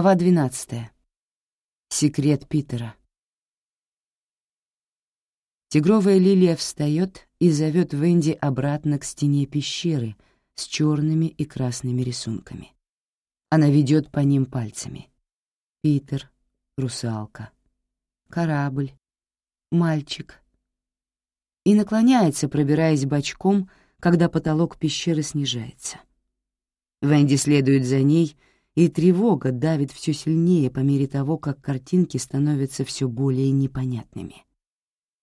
Глава 12. Секрет Питера. Тигровая лилия встает и зовет Венди обратно к стене пещеры с черными и красными рисунками. Она ведет по ним пальцами. Питер, русалка, корабль, мальчик. И наклоняется, пробираясь бочком, когда потолок пещеры снижается. Венди следует за ней — и тревога давит все сильнее по мере того, как картинки становятся все более непонятными.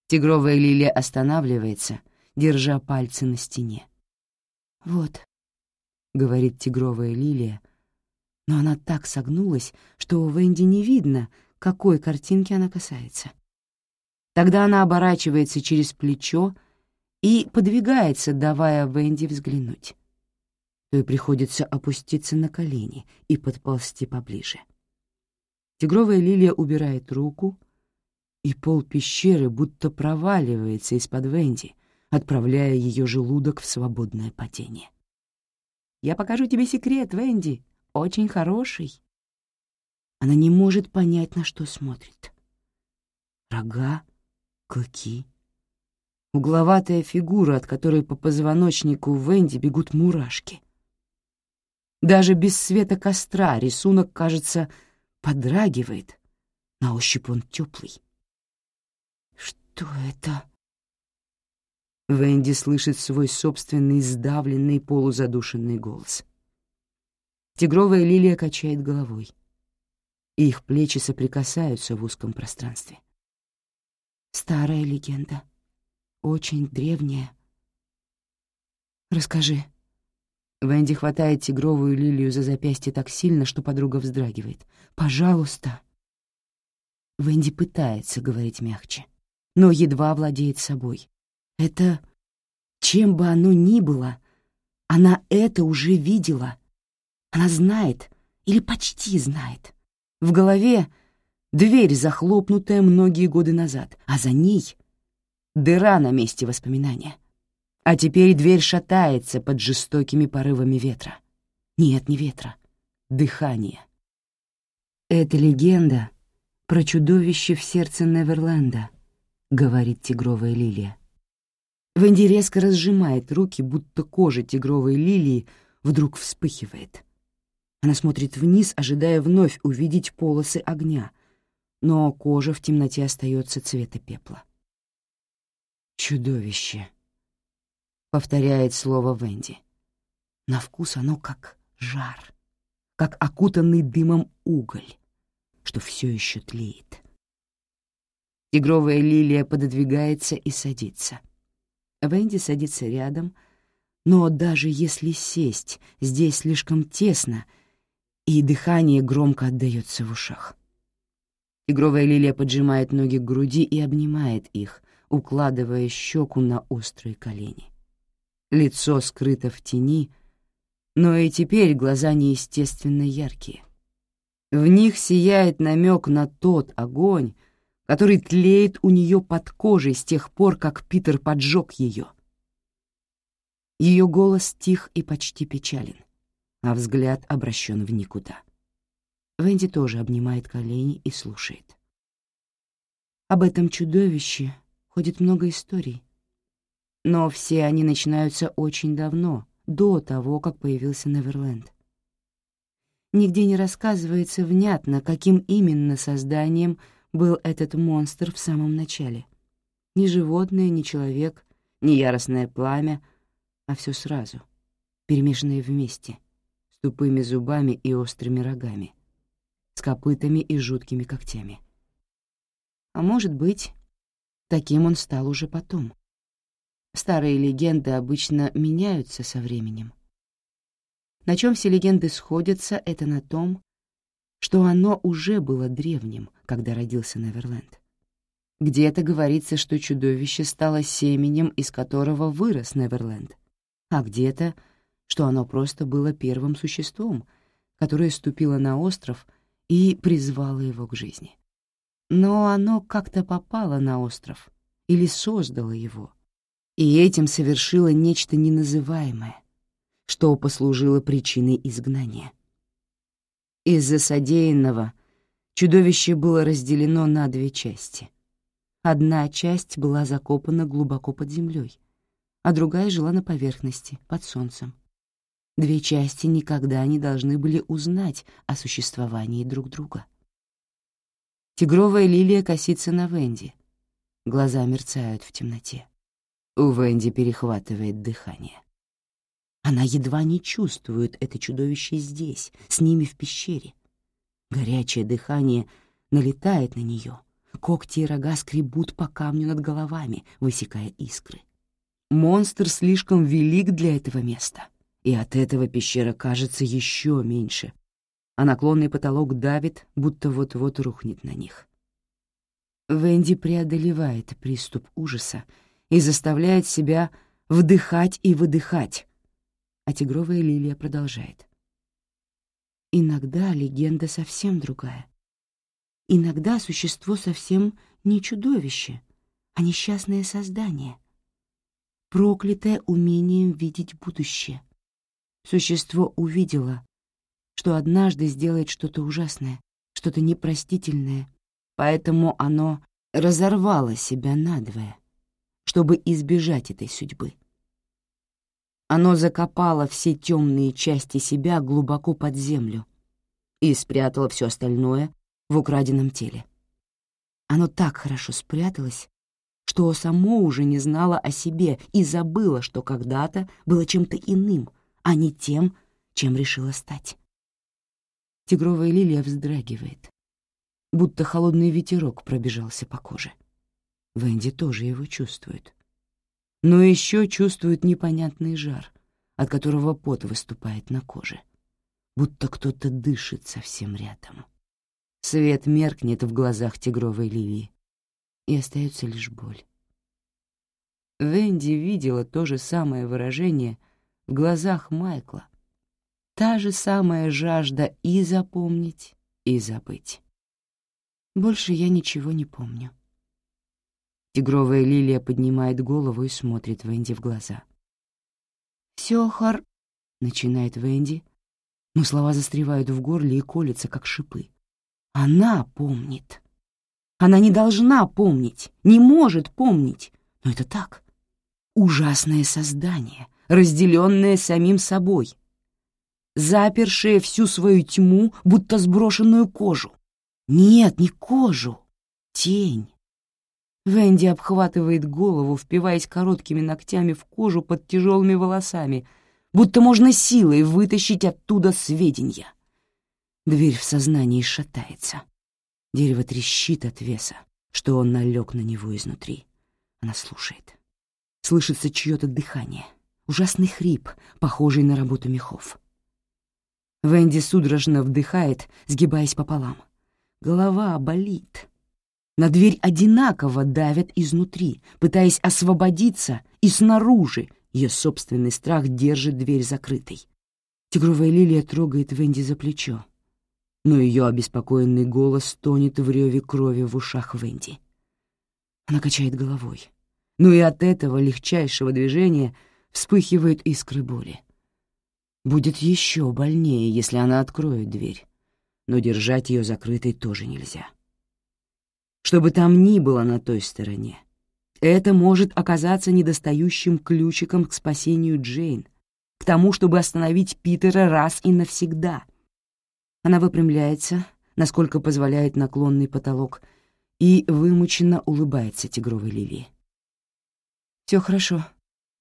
Тигровая лилия останавливается, держа пальцы на стене. «Вот», — говорит тигровая лилия, но она так согнулась, что у Венди не видно, какой картинки она касается. Тогда она оборачивается через плечо и подвигается, давая Венди взглянуть и приходится опуститься на колени и подползти поближе. Тигровая лилия убирает руку, и пол пещеры будто проваливается из-под Венди, отправляя ее желудок в свободное падение. «Я покажу тебе секрет, Венди, очень хороший». Она не может понять, на что смотрит. Рога, клыки, угловатая фигура, от которой по позвоночнику Венди бегут мурашки. Даже без света костра рисунок, кажется, подрагивает. На ощупь он теплый. «Что это?» Венди слышит свой собственный сдавленный полузадушенный голос. Тигровая лилия качает головой. Их плечи соприкасаются в узком пространстве. Старая легенда, очень древняя. Расскажи. Венди хватает тигровую лилию за запястье так сильно, что подруга вздрагивает. «Пожалуйста!» Венди пытается говорить мягче, но едва владеет собой. Это, чем бы оно ни было, она это уже видела. Она знает, или почти знает. В голове дверь, захлопнутая многие годы назад, а за ней дыра на месте воспоминания — а теперь дверь шатается под жестокими порывами ветра. Нет, не ветра, дыхание. Это легенда про чудовище в сердце Неверленда, говорит тигровая лилия. Венди резко разжимает руки, будто кожа тигровой лилии вдруг вспыхивает. Она смотрит вниз, ожидая вновь увидеть полосы огня, но кожа в темноте остается цвета пепла. Чудовище — повторяет слово Венди. На вкус оно как жар, как окутанный дымом уголь, что все еще тлеет. Тигровая лилия пододвигается и садится. Венди садится рядом, но даже если сесть, здесь слишком тесно, и дыхание громко отдаётся в ушах. Тигровая лилия поджимает ноги к груди и обнимает их, укладывая щеку на острые колени. Лицо скрыто в тени, но и теперь глаза неестественно яркие. В них сияет намек на тот огонь, который тлеет у нее под кожей с тех пор, как Питер поджег ее. Ее голос тих и почти печален, а взгляд обращен в никуда. Венди тоже обнимает колени и слушает. Об этом чудовище ходит много историй, но все они начинаются очень давно, до того, как появился Неверленд. Нигде не рассказывается внятно, каким именно созданием был этот монстр в самом начале. Ни животное, ни человек, ни яростное пламя, а все сразу, перемешанное вместе, с тупыми зубами и острыми рогами, с копытами и жуткими когтями. А может быть, таким он стал уже потом. Старые легенды обычно меняются со временем. На чем все легенды сходятся, это на том, что оно уже было древним, когда родился Неверленд. Где-то говорится, что чудовище стало семенем, из которого вырос Неверленд, а где-то, что оно просто было первым существом, которое ступило на остров и призвало его к жизни. Но оно как-то попало на остров или создало его — и этим совершила нечто неназываемое, что послужило причиной изгнания. Из-за содеянного чудовище было разделено на две части. Одна часть была закопана глубоко под землей, а другая жила на поверхности, под солнцем. Две части никогда не должны были узнать о существовании друг друга. Тигровая лилия косится на Венди. Глаза мерцают в темноте. У Венди перехватывает дыхание. Она едва не чувствует это чудовище здесь, с ними в пещере. Горячее дыхание налетает на нее. Когти и рога скребут по камню над головами, высекая искры. Монстр слишком велик для этого места, и от этого пещера кажется еще меньше, а наклонный потолок давит, будто вот-вот рухнет на них. Венди преодолевает приступ ужаса и заставляет себя вдыхать и выдыхать, а тигровая лилия продолжает. Иногда легенда совсем другая. Иногда существо совсем не чудовище, а несчастное создание, проклятое умением видеть будущее. Существо увидело, что однажды сделает что-то ужасное, что-то непростительное, поэтому оно разорвало себя надвое, чтобы избежать этой судьбы. Оно закопало все темные части себя глубоко под землю и спрятало все остальное в украденном теле. Оно так хорошо спряталось, что само уже не знало о себе и забыло, что когда-то было чем-то иным, а не тем, чем решило стать. Тигровая лилия вздрагивает, будто холодный ветерок пробежался по коже. Венди тоже его чувствует. Но еще чувствует непонятный жар, от которого пот выступает на коже, будто кто-то дышит совсем рядом. Свет меркнет в глазах тигровой лилии, и остается лишь боль. Венди видела то же самое выражение в глазах Майкла, Та же самая жажда и запомнить, и забыть. Больше я ничего не помню. Тигровая лилия поднимает голову и смотрит Венди в глаза. «Всё хор...» — начинает Венди, но слова застревают в горле и колются, как шипы. Она помнит. Она не должна помнить, не может помнить, но это так. Ужасное создание, разделенное самим собой — запершее всю свою тьму, будто сброшенную кожу. Нет, не кожу, тень. Венди обхватывает голову, впиваясь короткими ногтями в кожу под тяжелыми волосами, будто можно силой вытащить оттуда сведения. Дверь в сознании шатается. Дерево трещит от веса, что он налег на него изнутри. Она слушает. Слышится чье-то дыхание, ужасный хрип, похожий на работу мехов. Венди судорожно вдыхает, сгибаясь пополам. Голова болит. На дверь одинаково давят изнутри, пытаясь освободиться, и снаружи ее собственный страх держит дверь закрытой. Тигровая лилия трогает Венди за плечо, но ее обеспокоенный голос тонет в реве крови в ушах Венди. Она качает головой, но и от этого легчайшего движения вспыхивают искры боли. Будет еще больнее, если она откроет дверь, но держать ее закрытой тоже нельзя. Что бы там ни было на той стороне, это может оказаться недостающим ключиком к спасению Джейн, к тому, чтобы остановить Питера раз и навсегда. Она выпрямляется, насколько позволяет наклонный потолок, и вымученно улыбается тигровой лилии. Все хорошо,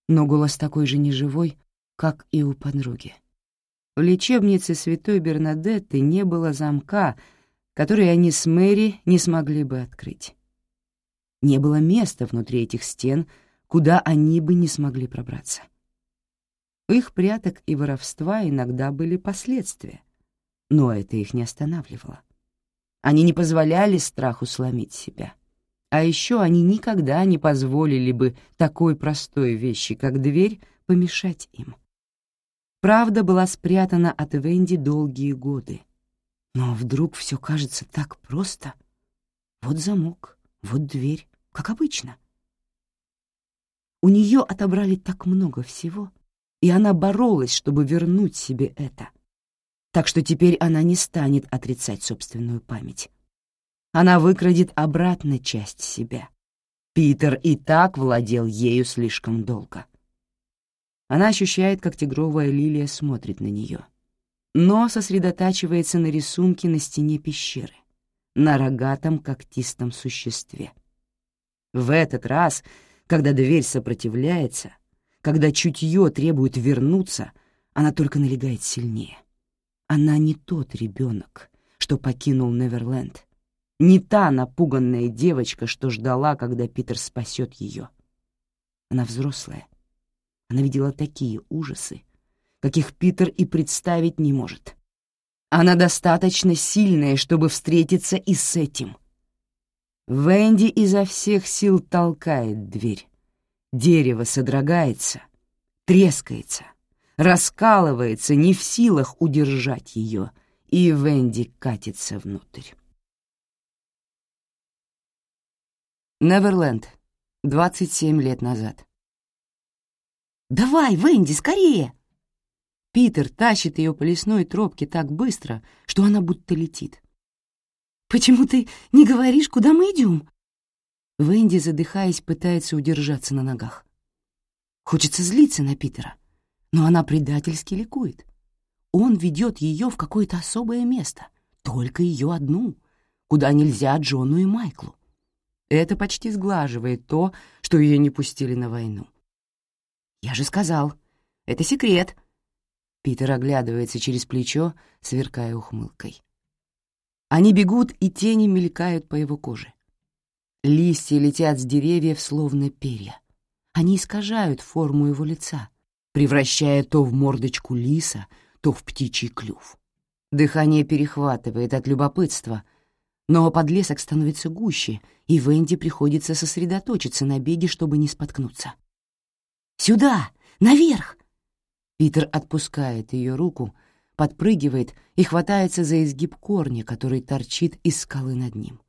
но голос такой же неживой, как и у подруги. В лечебнице святой Бернадетты не было замка, который они с Мэри не смогли бы открыть. Не было места внутри этих стен, куда они бы не смогли пробраться. У их пряток и воровства иногда были последствия, но это их не останавливало. Они не позволяли страху сломить себя. А еще они никогда не позволили бы такой простой вещи, как дверь, помешать им. Правда была спрятана от Венди долгие годы. Но вдруг все кажется так просто. Вот замок, вот дверь, как обычно. У нее отобрали так много всего, и она боролась, чтобы вернуть себе это. так что теперь она не станет отрицать собственную память. Она выкрадет обратно часть себя. Питер и так владел ею слишком долго. Она ощущает, как тигровая лилия смотрит на нее, но сосредотачивается на рисунке на стене пещеры, на рогатом когтистом существе. В этот раз, когда дверь сопротивляется, когда чутье требует вернуться, она только налегает сильнее. Она не тот ребенок, что покинул Неверленд, не та напуганная девочка, что ждала, когда Питер спасет ее. Она взрослая, она видела такие ужасы, каких Питер и представить не может. Она достаточно сильная, чтобы встретиться и с этим. Венди изо всех сил толкает дверь. Дерево содрогается, трескается, раскалывается, не в силах удержать ее, и Венди катится внутрь. Неверленд, 27 лет назад. «Давай, Венди, скорее!» Питер тащит ее по лесной тропке так быстро, что она будто летит. «Почему ты не говоришь, куда мы идем?» Венди, задыхаясь, пытается удержаться на ногах. Хочется злиться на Питера, но она предательски ликует. Он ведет ее в какое-то особое место, только ее одну, куда нельзя Джону и Майклу. Это почти сглаживает то, что ее не пустили на войну. «Я же сказал, это секрет». Питер оглядывается через плечо, сверкая ухмылкой. Они бегут, и тени мелькают по его коже. Листья летят с деревьев, словно перья. Они искажают форму его лица, превращая то в мордочку лиса, то в птичий клюв. Дыхание перехватывает от любопытства, но подлесок становится гуще, и Венди приходится сосредоточиться на беге, чтобы не споткнуться. Сюда! Наверх!» Питер отпускает ее руку, подпрыгивает и хватается за изгиб корня, который торчит из скалы над ним.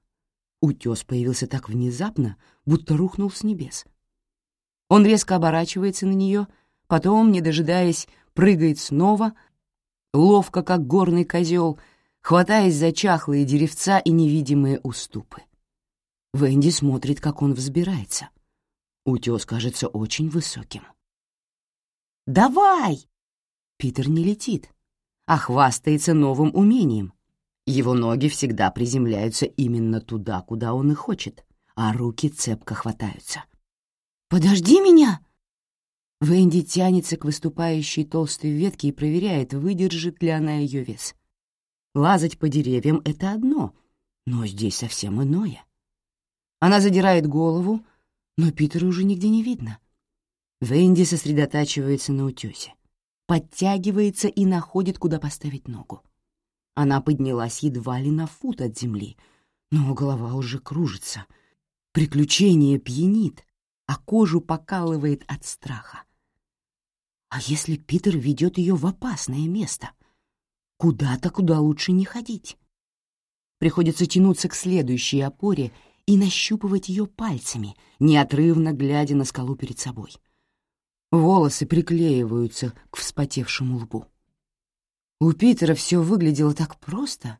Утес появился так внезапно, будто рухнул с небес. Он резко оборачивается на нее, потом, не дожидаясь, прыгает снова, ловко, как горный козел, хватаясь за чахлые деревца и невидимые уступы. Венди смотрит, как он взбирается. Утес кажется очень высоким. «Давай!» Питер не летит, а хвастается новым умением. Его ноги всегда приземляются именно туда, куда он и хочет, а руки цепко хватаются. «Подожди меня!» Венди тянется к выступающей толстой ветке и проверяет, выдержит ли она ее вес. Лазать по деревьям — это одно, но здесь совсем иное. Она задирает голову, но Питера уже нигде не видно. Венди сосредотачивается на утёсе, подтягивается и находит, куда поставить ногу. Она поднялась едва ли на фут от земли, но голова уже кружится. Приключение пьянит, а кожу покалывает от страха. А если Питер ведет ее в опасное место? Куда-то, куда лучше не ходить. Приходится тянуться к следующей опоре и нащупывать ее пальцами, неотрывно глядя на скалу перед собой. Волосы приклеиваются к вспотевшему лбу. У Питера все выглядело так просто.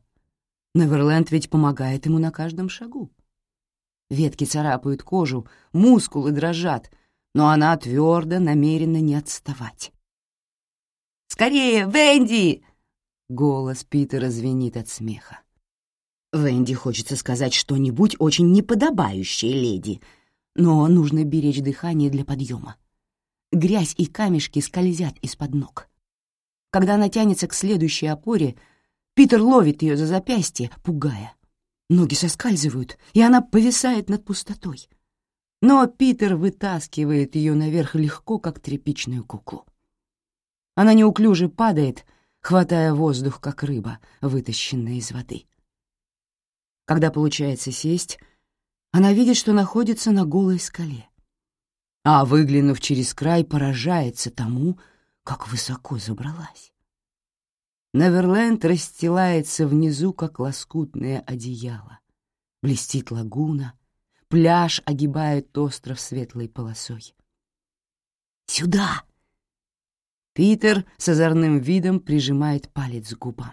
Неверленд ведь помогает ему на каждом шагу. Ветки царапают кожу, мускулы дрожат, но она твердо намерена не отставать. «Скорее, Венди!» — голос Питера звенит от смеха. Венди хочется сказать что-нибудь очень неподобающее леди, но нужно беречь дыхание для подъема. Грязь и камешки скользят из-под ног. Когда она тянется к следующей опоре, Питер ловит ее за запястье, пугая. Ноги соскальзывают, и она повисает над пустотой. Но Питер вытаскивает ее наверх легко, как тряпичную куклу. Она неуклюже падает, хватая воздух, как рыба, вытащенная из воды. Когда получается сесть, она видит, что находится на голой скале. А, выглянув через край, поражается тому, как высоко забралась. Неверленд расстилается внизу, как лоскутное одеяло. Блестит лагуна, пляж огибает остров светлой полосой. «Сюда!» Питер с озорным видом прижимает палец к губам.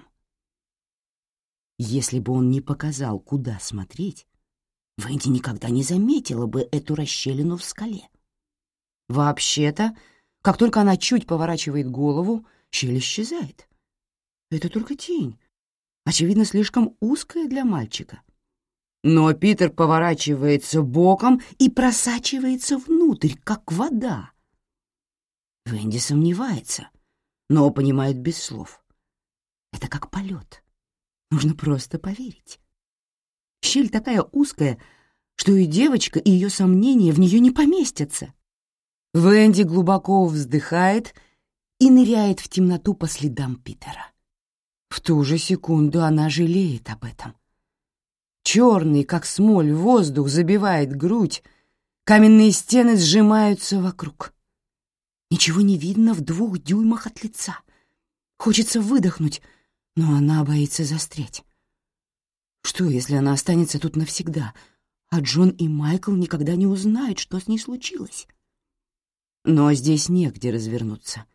Если бы он не показал, куда смотреть, Венди никогда не заметила бы эту расщелину в скале. Вообще-то, как только она чуть поворачивает голову, щель исчезает. Это только тень, очевидно, слишком узкая для мальчика. Но Питер поворачивается боком и просачивается внутрь, как вода. Венди сомневается, но понимает без слов. Это как полет. Нужно просто поверить. Щель такая узкая, что и девочка, и ее сомнения в нее не поместятся. Венди глубоко вздыхает и ныряет в темноту по следам Питера. В ту же секунду она жалеет об этом. Черный, как смоль, воздух забивает грудь, каменные стены сжимаются вокруг. Ничего не видно в двух дюймах от лица. Хочется выдохнуть, но она боится застрять. Что, если она останется тут навсегда, а Джон и Майкл никогда не узнают, что с ней случилось? Но здесь негде развернуться,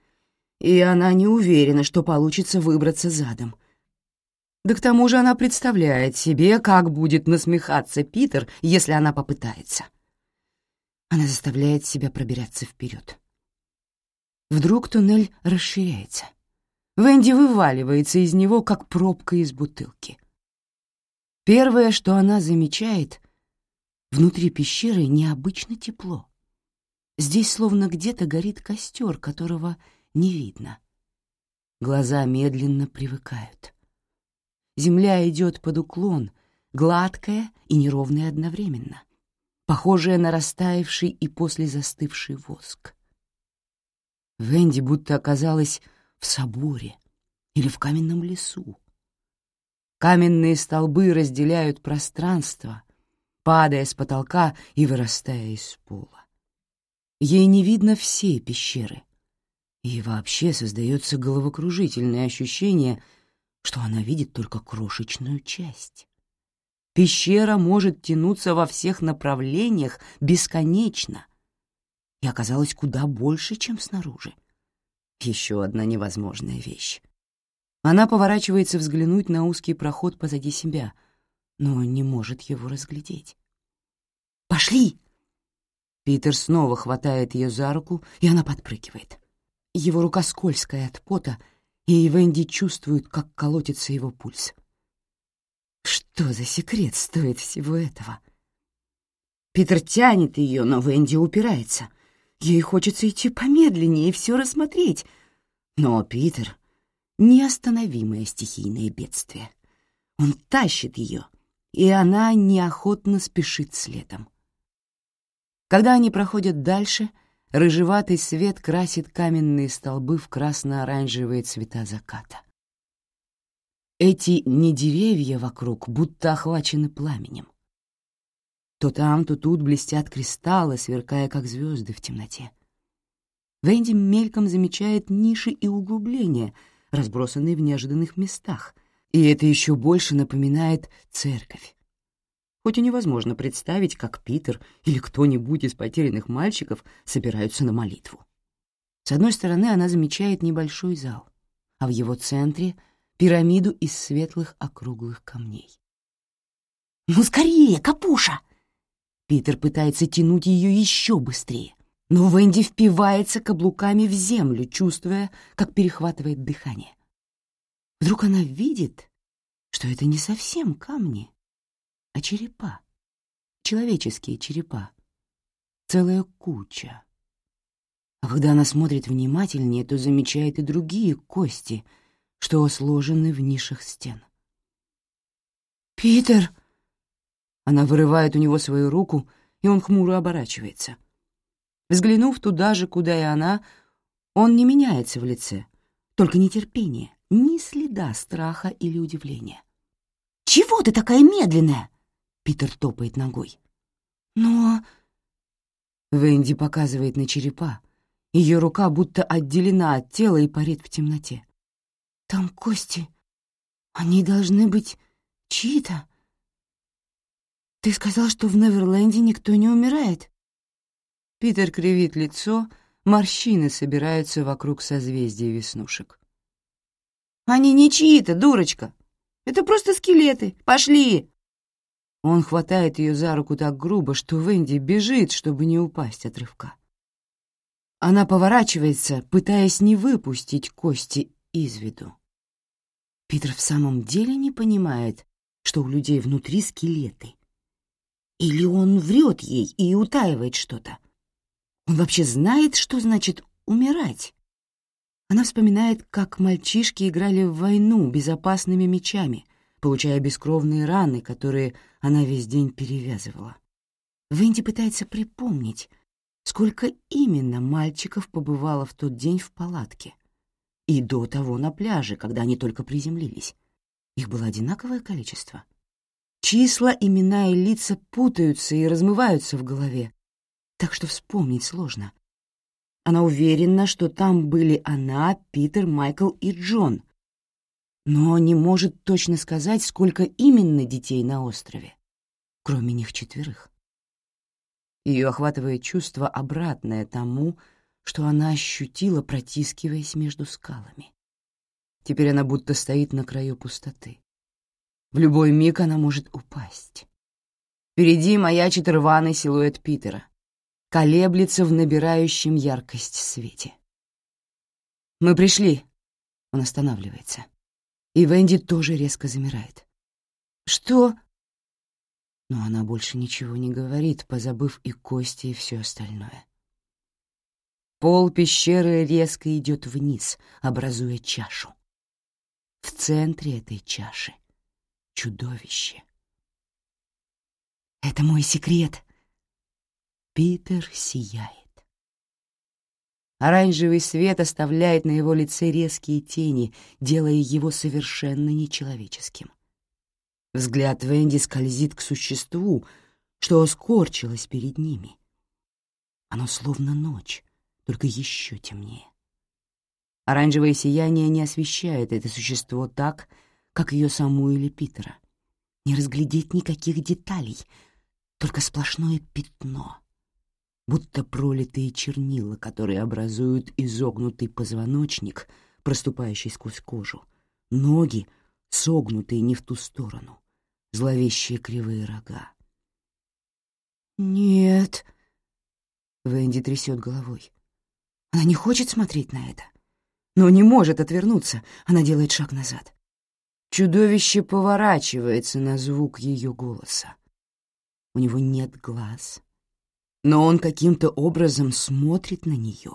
и она не уверена, что получится выбраться задом. Да к тому же она представляет себе, как будет насмехаться Питер, если она попытается. Она заставляет себя пробираться вперед. Вдруг туннель расширяется. Венди вываливается из него, как пробка из бутылки. Первое, что она замечает, внутри пещеры необычно тепло. Здесь словно где-то горит костер, которого не видно. Глаза медленно привыкают. Земля идет под уклон, гладкая и неровная одновременно, похожая на растаявший и после застывший воск. Венди будто оказалась в соборе или в каменном лесу. Каменные столбы разделяют пространство, падая с потолка и вырастая из пола. Ей не видно все пещеры, и вообще создается головокружительное ощущение, что она видит только крошечную часть. Пещера может тянуться во всех направлениях бесконечно и оказалась куда больше, чем снаружи. Еще одна невозможная вещь. Она поворачивается взглянуть на узкий проход позади себя, но не может его разглядеть. «Пошли!» Питер снова хватает ее за руку, и она подпрыгивает. Его рука скользкая от пота, и Венди чувствует, как колотится его пульс. Что за секрет стоит всего этого? Питер тянет ее, но Венди упирается. Ей хочется идти помедленнее и все рассмотреть. Но Питер — неостановимое стихийное бедствие. Он тащит ее, и она неохотно спешит следом. Когда они проходят дальше, рыжеватый свет красит каменные столбы в красно-оранжевые цвета заката. Эти не деревья вокруг будто охвачены пламенем. То там, то тут блестят кристаллы, сверкая, как звезды в темноте. Венди мельком замечает ниши и углубления, разбросанные в неожиданных местах, и это еще больше напоминает церковь. Хоть и невозможно представить, как Питер или кто-нибудь из потерянных мальчиков собираются на молитву. С одной стороны она замечает небольшой зал, а в его центре — пирамиду из светлых округлых камней. «Ну скорее, капуша!» Питер пытается тянуть ее еще быстрее, но Венди впивается каблуками в землю, чувствуя, как перехватывает дыхание. Вдруг она видит, что это не совсем камни, а черепа, человеческие черепа, целая куча. А когда она смотрит внимательнее, то замечает и другие кости, что сложены в нишах стен. «Питер!» Она вырывает у него свою руку, и он хмуро оборачивается. Взглянув туда же, куда и она, он не меняется в лице, только нетерпение, ни следа страха или удивления. «Чего ты такая медленная?» Питер топает ногой. «Но...» Венди показывает на черепа. Ее рука будто отделена от тела и парит в темноте. «Там кости. Они должны быть чьи-то. Ты сказал, что в Неверленде никто не умирает. Питер кривит лицо, морщины собираются вокруг созвездия веснушек. «Они не чьи-то, дурочка! Это просто скелеты! Пошли!» Он хватает ее за руку так грубо, что Венди бежит, чтобы не упасть от рывка. Она поворачивается, пытаясь не выпустить кости из виду. Питер в самом деле не понимает, что у людей внутри скелеты. Или он врет ей и утаивает что-то. Он вообще знает, что значит умирать. Она вспоминает, как мальчишки играли в войну безопасными мечами, получая бескровные раны, которые она весь день перевязывала. Венди пытается припомнить, сколько именно мальчиков побывало в тот день в палатке. И до того на пляже, когда они только приземлились. Их было одинаковое количество. Числа, имена и лица путаются и размываются в голове, так что вспомнить сложно. Она уверена, что там были она, Питер, Майкл и Джон, но не может точно сказать, сколько именно детей на острове, кроме них четверых. Ее охватывает чувство, обратное тому, что она ощутила, протискиваясь между скалами. Теперь она будто стоит на краю пустоты. В любой миг она может упасть. Впереди маячит рваный силуэт Питера, колеблется в набирающем яркость свете. «Мы пришли!» Он останавливается. И Венди тоже резко замирает. «Что?» Но она больше ничего не говорит, позабыв и кости, и все остальное. Пол пещеры резко идет вниз, образуя чашу. В центре этой чаши — чудовище. «Это мой секрет!» Питер сияет. Оранжевый свет оставляет на его лице резкие тени, делая его совершенно нечеловеческим. Взгляд Венди скользит к существу, что скорчилось перед ними. Оно словно ночь, только еще темнее. Оранжевое сияние не освещает это существо так, как ее саму или Питера. Не разглядеть никаких деталей, только сплошное пятно, будто пролитые чернила, которые образуют изогнутый позвоночник, проступающий сквозь кожу, ноги, согнутые не в ту сторону, зловещие кривые рога. «Нет», — Венди трясет головой. Она не хочет смотреть на это, но не может отвернуться. Она делает шаг назад. Чудовище поворачивается на звук ее голоса. У него нет глаз, но он каким-то образом смотрит на нее.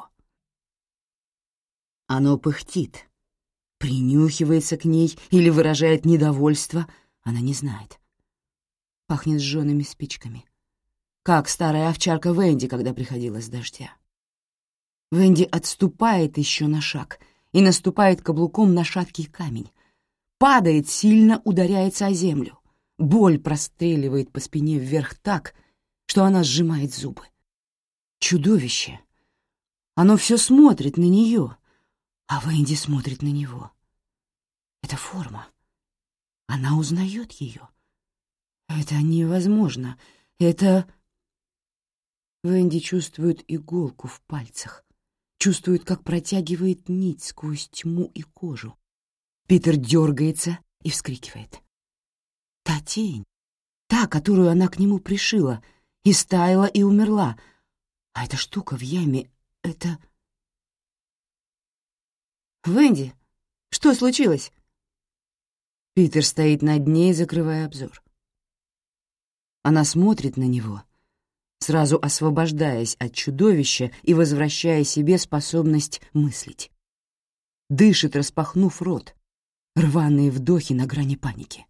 Оно пыхтит, принюхивается к ней или выражает недовольство, она не знает. Пахнет сжёными спичками, как старая овчарка Венди, когда приходила с дождя. Венди отступает еще на шаг и наступает каблуком на шаткий камень. Падает, сильно ударяется о землю. Боль простреливает по спине вверх так, что она сжимает зубы. Чудовище. Оно все смотрит на нее, а Венди смотрит на него. Это форма. Она узнает ее. Это невозможно. Это... Венди чувствует иголку в пальцах чувствует, как протягивает нить сквозь тьму и кожу. Питер дергается и вскрикивает. Та тень, та, которую она к нему пришила, и стаяла, и умерла. А эта штука в яме — это... «Венди, что случилось?» Питер стоит над ней, закрывая обзор. Она смотрит на него — сразу освобождаясь от чудовища и возвращая себе способность мыслить. Дышит, распахнув рот, рваные вдохи на грани паники.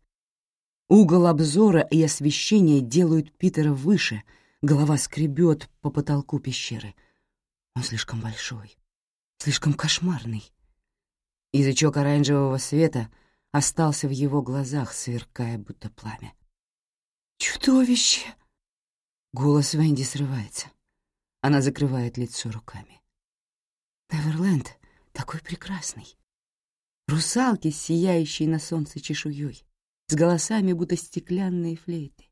Угол обзора и освещения делают Питера выше, голова скребет по потолку пещеры. Он слишком большой, слишком кошмарный. Язычок оранжевого света остался в его глазах, сверкая, будто пламя. «Чудовище!» Голос Венди срывается. Она закрывает лицо руками. Неверленд такой прекрасный. Русалки, сияющие на солнце чешуей, с голосами, будто стеклянные флейты.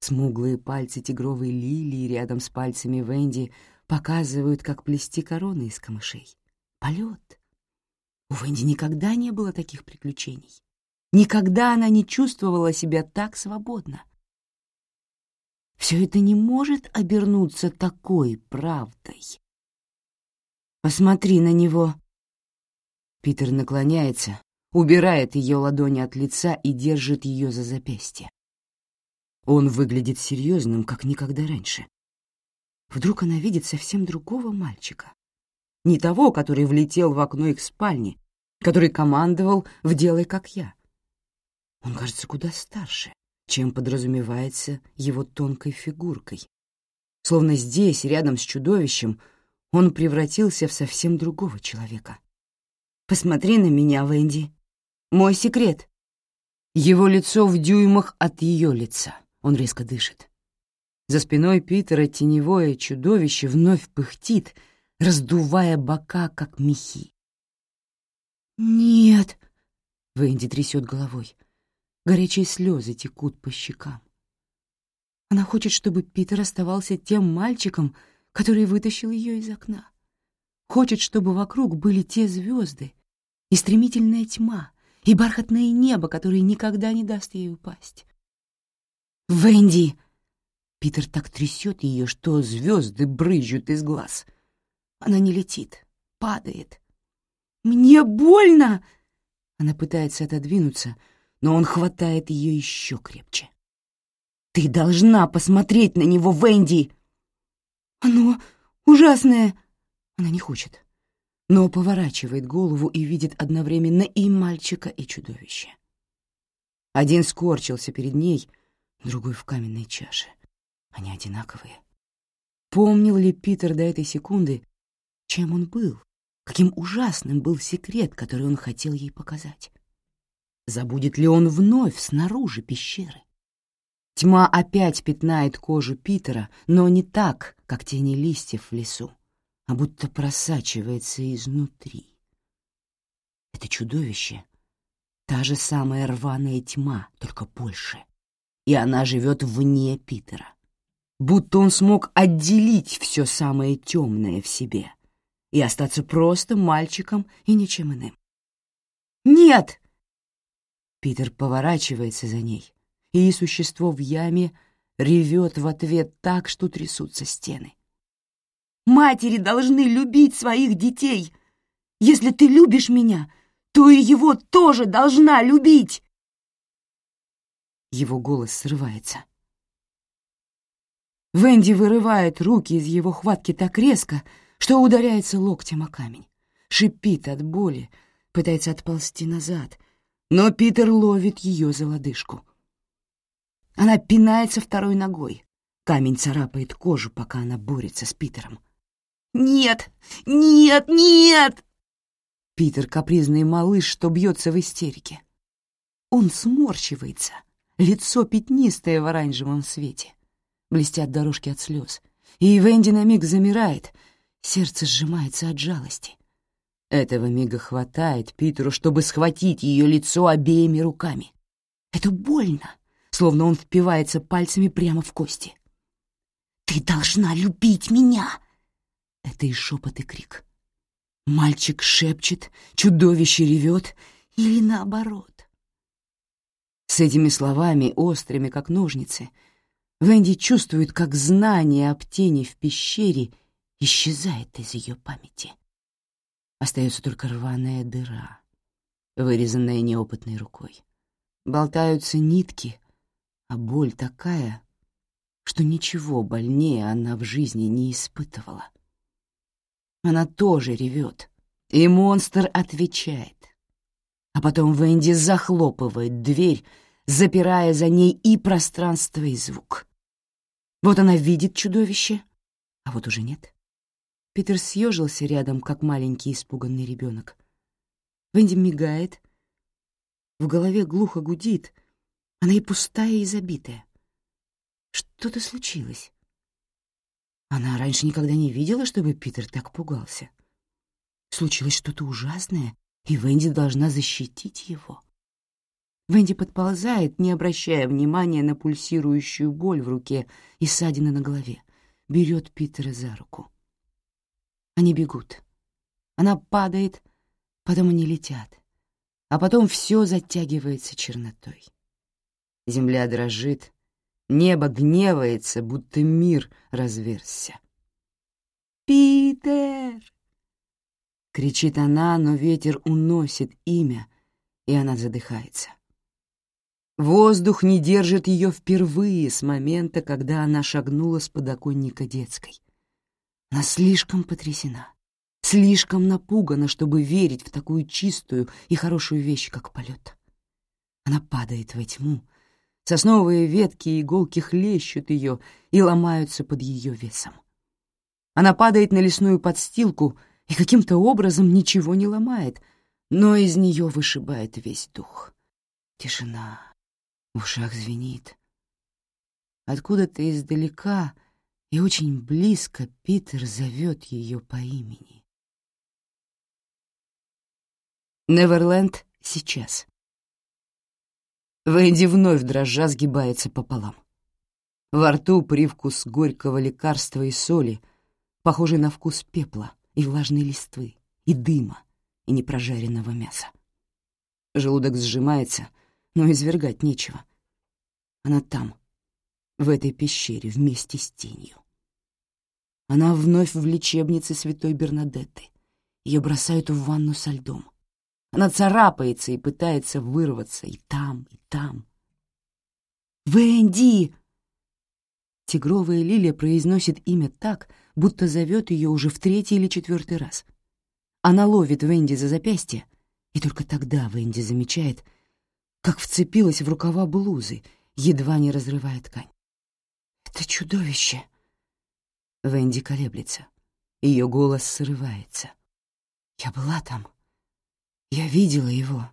Смуглые пальцы тигровой лилии рядом с пальцами Венди показывают, как плести короны из камышей. Полет. У Венди никогда не было таких приключений. Никогда она не чувствовала себя так свободно. Все это не может обернуться такой правдой. Посмотри на него. Питер наклоняется, убирает ее ладони от лица и держит ее за запястье. Он выглядит серьезным, как никогда раньше. Вдруг она видит совсем другого мальчика. Не того, который влетел в окно их спальни, который командовал в «делай, как я». Он кажется куда старше, чем подразумевается его тонкой фигуркой. Словно здесь, рядом с чудовищем, он превратился в совсем другого человека. «Посмотри на меня, Венди. Мой секрет». Его лицо в дюймах от ее лица. Он резко дышит. За спиной Питера теневое чудовище вновь пыхтит, раздувая бока, как мехи. «Нет!» — Венди трясет головой. Горячие слезы текут по щекам. Она хочет, чтобы Питер оставался тем мальчиком, который вытащил ее из окна. Хочет, чтобы вокруг были те звезды, и стремительная тьма, и бархатное небо, которое никогда не даст ей упасть. «Венди!» Питер так трясет ее, что звезды брызжут из глаз. Она не летит, падает. «Мне больно!» Она пытается отодвинуться, но он хватает ее еще крепче. «Ты должна посмотреть на него, Венди!» «Оно ужасное!» Она не хочет, но поворачивает голову и видит одновременно и мальчика, и чудовище. Один скорчился перед ней, другой в каменной чаше. Они одинаковые. Помнил ли Питер до этой секунды, чем он был, каким ужасным был секрет, который он хотел ей показать? Забудет ли он вновь снаружи пещеры? Тьма опять пятнает кожу Питера, но не так, как тени листьев в лесу, а будто просачивается изнутри. Это чудовище — та же самая рваная тьма, только больше, и она живет вне Питера будто он смог отделить все самое темное в себе и остаться просто мальчиком и ничем иным. «Нет!» Питер поворачивается за ней, и существо в яме ревет в ответ так, что трясутся стены. «Матери должны любить своих детей! Если ты любишь меня, то и его тоже должна любить!» Его голос срывается. Венди вырывает руки из его хватки так резко, что ударяется локтем о камень. Шипит от боли, пытается отползти назад, но Питер ловит ее за лодыжку. Она пинается второй ногой. Камень царапает кожу, пока она борется с Питером. «Нет! Нет! Нет!» Питер — капризный малыш, что бьется в истерике. Он сморщивается, лицо пятнистое в оранжевом свете блестят дорожки от слез, и Венди на миг замирает, сердце сжимается от жалости. Этого мига хватает Питеру, чтобы схватить ее лицо обеими руками. Это больно, словно он впивается пальцами прямо в кости. «Ты должна любить меня!» Это и шепот, и крик. Мальчик шепчет, чудовище ревет, или наоборот. С этими словами, острыми, как ножницы, Венди чувствует, как знание об тени в пещере исчезает из ее памяти. Остается только рваная дыра, вырезанная неопытной рукой. Болтаются нитки, а боль такая, что ничего больнее она в жизни не испытывала. Она тоже ревет, и монстр отвечает. А потом Венди захлопывает дверь, запирая за ней и пространство, и звук. Вот она видит чудовище, а вот уже нет. Питер съежился рядом, как маленький испуганный ребенок. Венди мигает, в голове глухо гудит, она и пустая, и забитая. Что-то случилось. Она раньше никогда не видела, чтобы Питер так пугался. Случилось что-то ужасное, и Венди должна защитить его. Венди подползает, не обращая внимания на пульсирующую боль в руке и ссадины на голове. Берет Питера за руку. Они бегут. Она падает, потом они летят, а потом все затягивается чернотой. Земля дрожит, небо гневается, будто мир разверзся. «Питер!» — кричит она, но ветер уносит имя, и она задыхается. Воздух не держит ее впервые с момента, когда она шагнула с подоконника детской. Она слишком потрясена, слишком напугана, чтобы верить в такую чистую и хорошую вещь, как полет. Она падает во тьму, сосновые ветки и иголки хлещут ее и ломаются под ее весом. Она падает на лесную подстилку и каким-то образом ничего не ломает, но из нее вышибает весь дух. Тишина. В ушах звенит. Откуда-то издалека — и очень близко Питер зовет ее по имени. Неверленд сейчас. Венди вновь дрожа сгибается пополам. Во рту привкус горького лекарства и соли, похожий на вкус пепла и влажной листвы, и дыма, и непрожаренного мяса. Желудок сжимается, но извергать нечего. Она там, в этой пещере вместе с тенью. Она вновь в лечебнице святой Бернадетты. Ее бросают в ванну со льдом. Она царапается и пытается вырваться и там, и там. «Венди!» Тигровая лилия произносит имя так, будто зовет ее уже в третий или четвертый раз. Она ловит Венди за запястье, и только тогда Венди замечает, как вцепилась в рукава блузы, едва не разрывая ткань. «Это чудовище!» Венди колеблется. Ее голос срывается. «Я была там. Я видела его.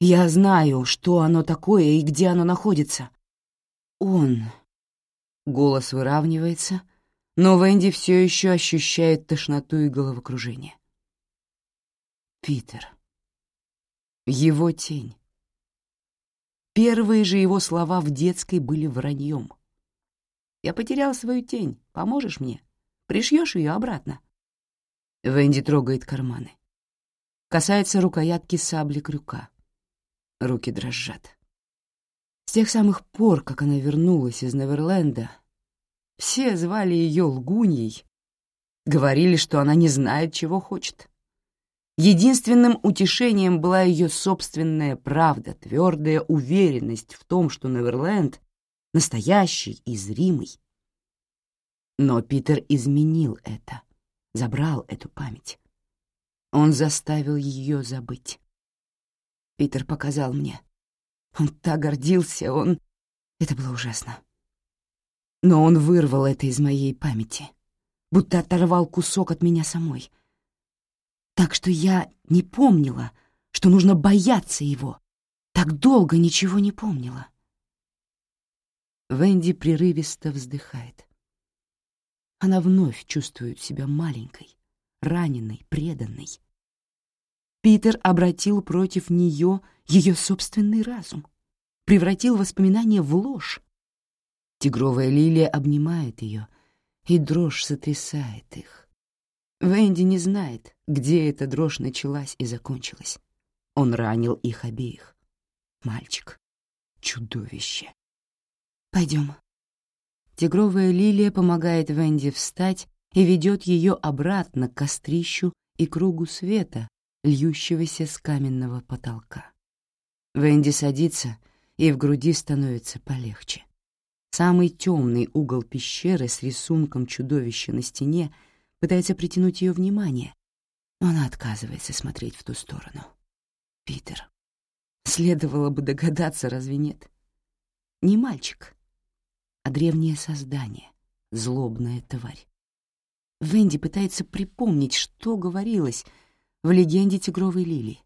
Я знаю, что оно такое и где оно находится. Он...» Голос выравнивается, но Венди все еще ощущает тошноту и головокружение. Питер. Его тень. Первые же его слова в детской были враньем. Я потерял свою тень. Поможешь мне? Пришьешь ее обратно?» Венди трогает карманы. Касается рукоятки сабли крюка. Руки дрожат. С тех самых пор, как она вернулась из Неверленда, все звали ее лгуньей, говорили, что она не знает, чего хочет. Единственным утешением была ее собственная правда, твердая уверенность в том, что Неверленд настоящий и зримый. Но Питер изменил это, забрал эту память. Он заставил ее забыть. Питер показал мне. Он так гордился, он... Это было ужасно. Но он вырвал это из моей памяти, будто оторвал кусок от меня самой. Так что я не помнила, что нужно бояться его. Так долго ничего не помнила. Венди прерывисто вздыхает. Она вновь чувствует себя маленькой, раненой, преданной. Питер обратил против нее ее собственный разум, превратил воспоминания в ложь. Тигровая лилия обнимает ее, и дрожь сотрясает их. Венди не знает, где эта дрожь началась и закончилась. Он ранил их обеих. Мальчик. Чудовище. Пойдем. Тигровая лилия помогает Венди встать и ведет ее обратно к кострищу и кругу света, льющегося с каменного потолка. Венди садится, и в груди становится полегче. Самый темный угол пещеры с рисунком чудовища на стене пытается притянуть ее внимание, но она отказывается смотреть в ту сторону. Питер. Следовало бы догадаться, разве нет? Не мальчик, а древнее создание, злобная тварь. Венди пытается припомнить, что говорилось в легенде тигровой лилии.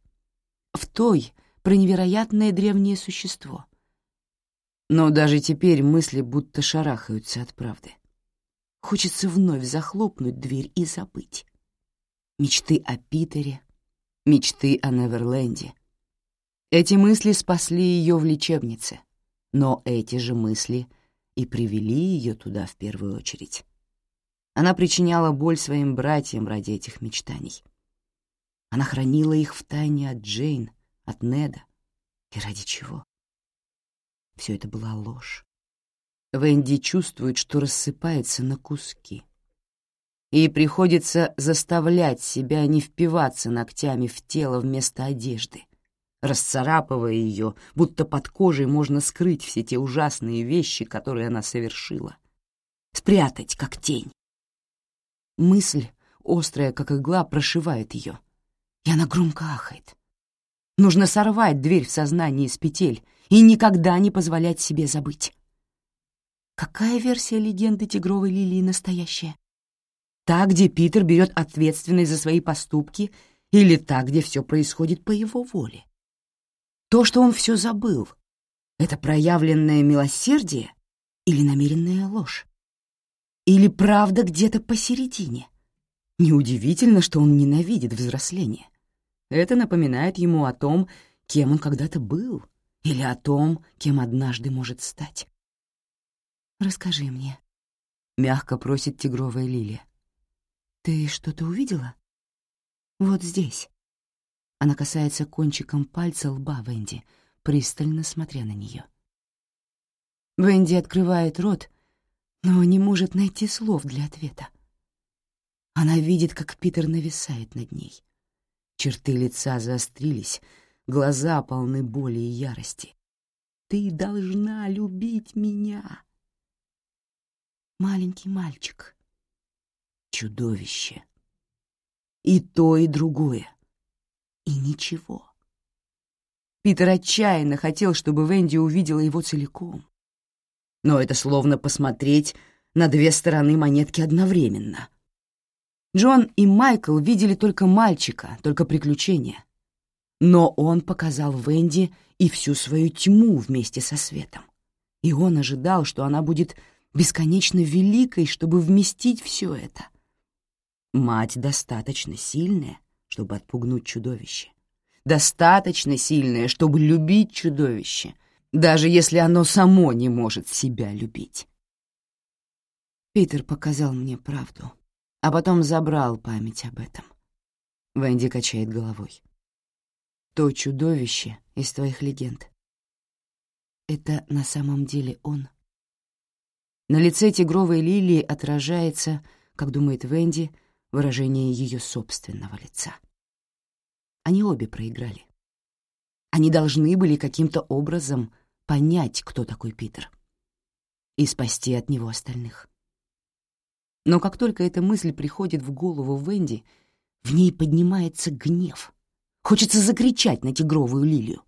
В той про невероятное древнее существо. Но даже теперь мысли будто шарахаются от правды. Хочется вновь захлопнуть дверь и забыть. Мечты о Питере, мечты о Неверленде. Эти мысли спасли ее в лечебнице, но эти же мысли — и привели ее туда в первую очередь. Она причиняла боль своим братьям ради этих мечтаний. Она хранила их в тайне от Джейн, от Неда. И ради чего? Все это была ложь. Венди чувствует, что рассыпается на куски. Ей приходится заставлять себя не впиваться ногтями в тело вместо одежды, расцарапывая ее, будто под кожей можно скрыть все те ужасные вещи, которые она совершила. Спрятать, как тень. Мысль, острая, как игла, прошивает ее, и она громко ахает. Нужно сорвать дверь в сознании с петель и никогда не позволять себе забыть. Какая версия легенды тигровой лилии настоящая? Та, где Питер берет ответственность за свои поступки, или та, где все происходит по его воле? То, что он все забыл, это проявленное милосердие или намеренная ложь? Или правда где-то посередине? Неудивительно, что он ненавидит взросление. Это напоминает ему о том, кем он когда-то был, или о том, кем однажды может стать. «Расскажи мне», — мягко просит тигровая лилия. «Ты что-то увидела?» «Вот здесь». Она касается кончиком пальца лба Венди, пристально смотря на нее. Венди открывает рот, но не может найти слов для ответа. Она видит, как Питер нависает над ней. Черты лица заострились, глаза полны боли и ярости. «Ты должна любить меня!» маленький мальчик. Чудовище. И то, и другое. И ничего. Питер отчаянно хотел, чтобы Венди увидела его целиком. Но это словно посмотреть на две стороны монетки одновременно. Джон и Майкл видели только мальчика, только приключения. Но он показал Венди и всю свою тьму вместе со светом. И он ожидал, что она будет бесконечно великой, чтобы вместить все это. Мать достаточно сильная, чтобы отпугнуть чудовище. Достаточно сильная, чтобы любить чудовище, даже если оно само не может себя любить. Питер показал мне правду, а потом забрал память об этом. Венди качает головой. То чудовище из твоих легенд. Это на самом деле он. На лице тигровой лилии отражается, как думает Венди, выражение ее собственного лица. Они обе проиграли. Они должны были каким-то образом понять, кто такой Питер, и спасти от него остальных. Но как только эта мысль приходит в голову Венди, в ней поднимается гнев. Хочется закричать на тигровую лилию.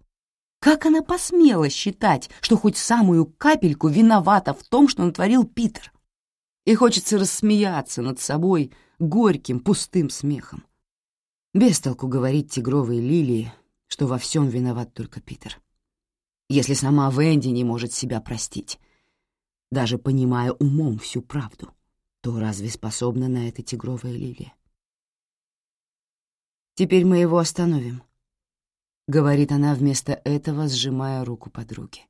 Как она посмела считать, что хоть самую капельку виновата в том, что натворил Питер? И хочется рассмеяться над собой горьким, пустым смехом. Без толку говорить тигровой лилии, что во всем виноват только Питер. Если сама Венди не может себя простить, даже понимая умом всю правду, то разве способна на это тигровая лилия? Теперь мы его остановим, — говорит она вместо этого, сжимая руку подруги.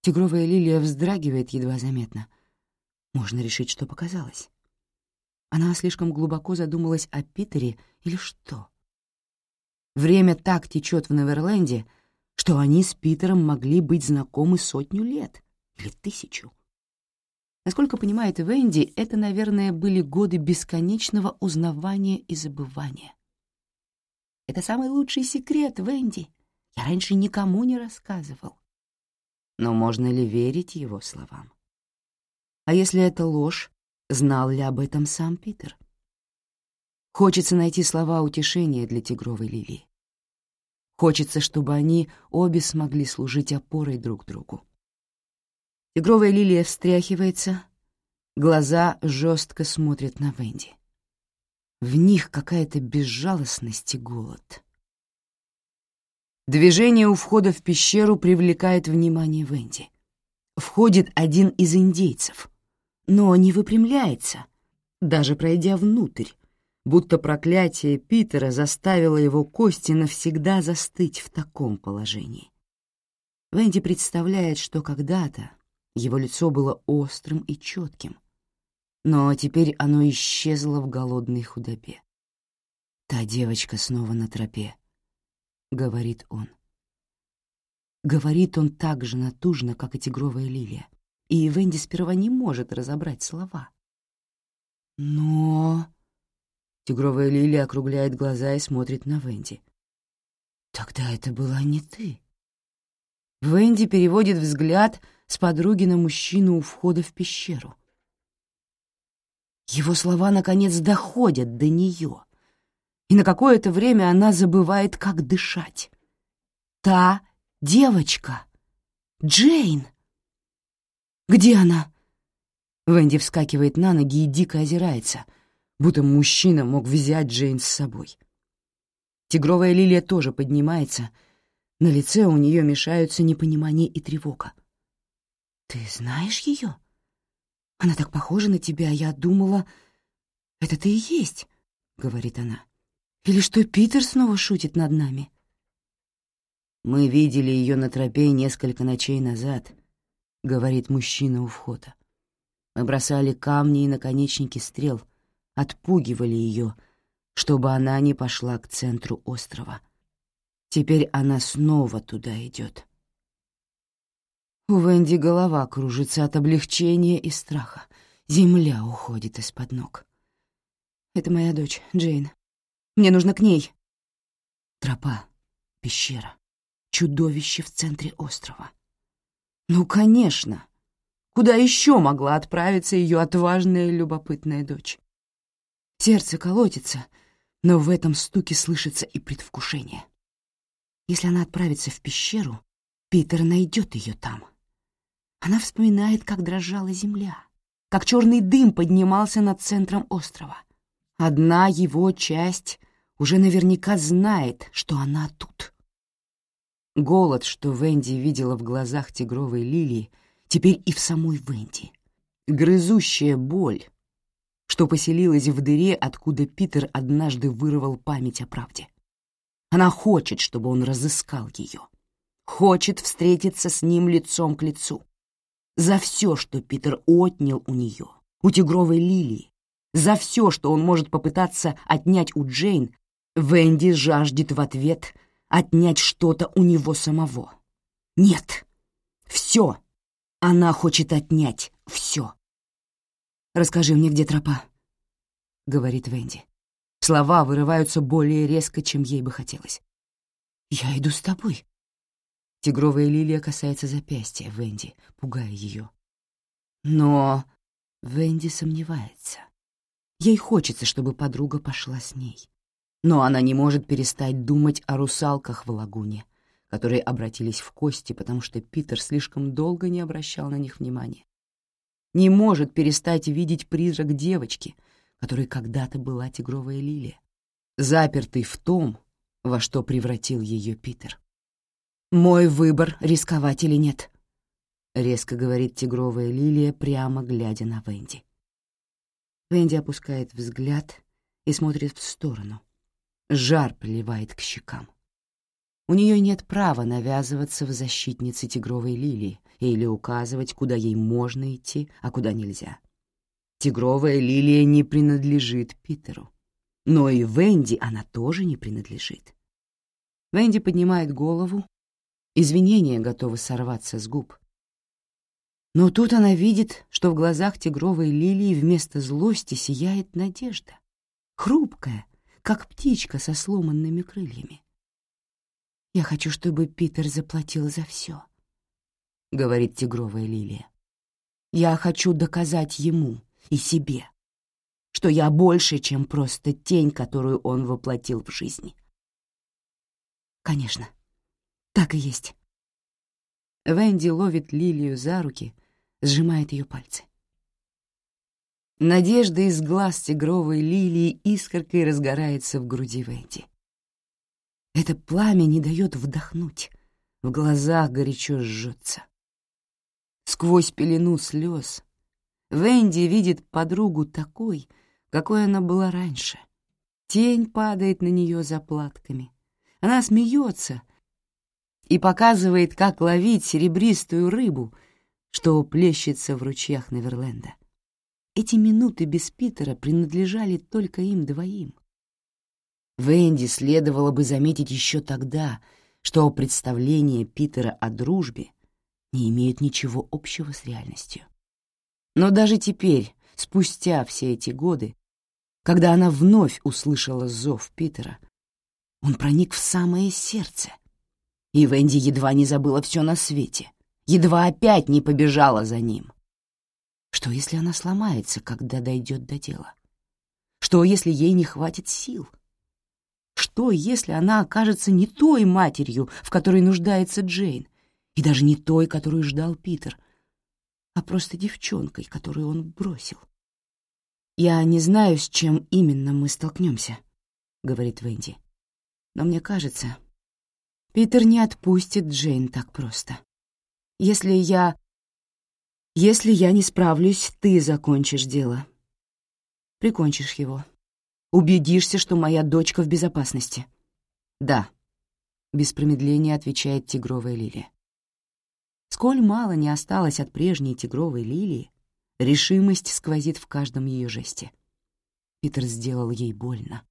Тигровая лилия вздрагивает едва заметно. Можно решить, что показалось. Она слишком глубоко задумалась о Питере или что? Время так течет в Неверленде, что они с Питером могли быть знакомы сотню лет или тысячу. Насколько понимает Венди, это, наверное, были годы бесконечного узнавания и забывания. Это самый лучший секрет, Венди. Я раньше никому не рассказывал. Но можно ли верить его словам? А если это ложь, знал ли об этом сам Питер? Хочется найти слова утешения для тигровой лилии. Хочется, чтобы они обе смогли служить опорой друг другу. Тигровая лилия встряхивается, глаза жестко смотрят на Венди. В них какая-то безжалостность и голод. Движение у входа в пещеру привлекает внимание Венди. Входит один из индейцев, но не выпрямляется, даже пройдя внутрь, будто проклятие Питера заставило его кости навсегда застыть в таком положении. Венди представляет, что когда-то его лицо было острым и четким, но теперь оно исчезло в голодной худобе. «Та девочка снова на тропе», — говорит он. Говорит он так же натужно, как и тигровая лилия, и Венди сперва не может разобрать слова. «Но...» Тигровая лилия округляет глаза и смотрит на Венди. «Тогда это была не ты». Венди переводит взгляд с подруги на мужчину у входа в пещеру. Его слова, наконец, доходят до нее, и на какое-то время она забывает, как дышать. Та девочка, Джейн. Где она? Венди вскакивает на ноги и дико озирается, будто мужчина мог взять Джейн с собой. Тигровая лилия тоже поднимается. На лице у нее мешаются непонимание и тревога. «Ты знаешь ее? Она так похожа на тебя, я думала, это ты и есть», — говорит она. «Или что Питер снова шутит над нами?» «Мы видели ее на тропе несколько ночей назад», — говорит мужчина у входа. «Мы бросали камни и наконечники стрел, отпугивали ее, чтобы она не пошла к центру острова. Теперь она снова туда идет. У Венди голова кружится от облегчения и страха. Земля уходит из-под ног. «Это моя дочь, Джейн. Мне нужно к ней». Тропа, пещера чудовище в центре острова. Ну, конечно. Куда еще могла отправиться ее отважная и любопытная дочь? Сердце колотится, но в этом стуке слышится и предвкушение. Если она отправится в пещеру, Питер найдет ее там. Она вспоминает, как дрожала земля, как черный дым поднимался над центром острова. Одна его часть уже наверняка знает, что она тут. Голод, что Венди видела в глазах тигровой лилии, теперь и в самой Венди. Грызущая боль, что поселилась в дыре, откуда Питер однажды вырвал память о правде. Она хочет, чтобы он разыскал ее. Хочет встретиться с ним лицом к лицу. За все, что Питер отнял у нее, у тигровой лилии, за все, что он может попытаться отнять у Джейн, Венди жаждет в ответ — отнять что-то у него самого. Нет, все. Она хочет отнять все. «Расскажи мне, где тропа», — говорит Венди. Слова вырываются более резко, чем ей бы хотелось. «Я иду с тобой». Тигровая лилия касается запястья Венди, пугая ее. Но Венди сомневается. Ей хочется, чтобы подруга пошла с ней но она не может перестать думать о русалках в лагуне, которые обратились в кости, потому что Питер слишком долго не обращал на них внимания. Не может перестать видеть призрак девочки, которой когда-то была тигровая лилия, запертый в том, во что превратил ее Питер. «Мой выбор — рисковать или нет», — резко говорит тигровая лилия, прямо глядя на Венди. Венди опускает взгляд и смотрит в сторону, Жар приливает к щекам. У нее нет права навязываться в защитнице тигровой лилии или указывать, куда ей можно идти, а куда нельзя. Тигровая лилия не принадлежит Питеру. Но и Венди она тоже не принадлежит. Венди поднимает голову, извинения готовы сорваться с губ. Но тут она видит, что в глазах тигровой лилии вместо злости сияет надежда. Хрупкая, как птичка со сломанными крыльями. «Я хочу, чтобы Питер заплатил за все», — говорит тигровая лилия. «Я хочу доказать ему и себе, что я больше, чем просто тень, которую он воплотил в жизни». «Конечно, так и есть». Венди ловит лилию за руки, сжимает ее пальцы. Надежда из глаз тигровой лилии искоркой разгорается в груди Венди. Это пламя не дает вдохнуть, в глазах горячо жжется. Сквозь пелену слез Венди видит подругу такой, какой она была раньше. Тень падает на нее заплатками. Она смеется и показывает, как ловить серебристую рыбу, что плещется в ручьях Неверленда. эти минуты без Питера принадлежали только им двоим. Венди следовало бы заметить еще тогда, что представления Питера о дружбе не имеют ничего общего с реальностью. Но даже теперь, спустя все эти годы, когда она вновь услышала зов Питера, он проник в самое сердце, и Венди едва не забыла все на свете, едва опять не побежала за ним. Что, если она сломается, когда дойдет до дела? Что, если ей не хватит сил? Что, если она окажется не той матерью, в которой нуждается Джейн, и даже не той, которую ждал Питер, а просто девчонкой, которую он бросил? «Я не знаю, с чем именно мы столкнемся», — говорит Венди. «Но мне кажется, Питер не отпустит Джейн так просто. Если я... Если я не справлюсь, ты закончишь дело. Прикончишь его. Убедишься, что моя дочка в безопасности. Да, без промедления отвечает тигровая лилия. Сколь мало не осталось от прежней тигровой лилии, решимость сквозит в каждом ее жесте. Питер сделал ей больно.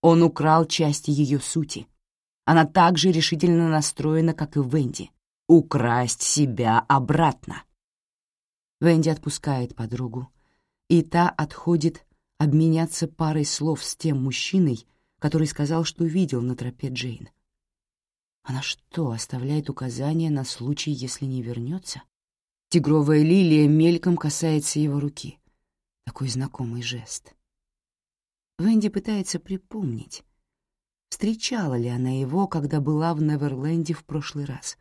Он украл часть ее сути. Она так же решительно настроена, как и Венди. Украсть себя обратно. Венди отпускает подругу, и та отходит обменяться парой слов с тем мужчиной, который сказал, что видел на тропе Джейн. Она что, оставляет указания на случай, если не вернется? Тигровая лилия мельком касается его руки. Такой знакомый жест. Венди пытается припомнить, встречала ли она его, когда была в Неверленде в прошлый раз.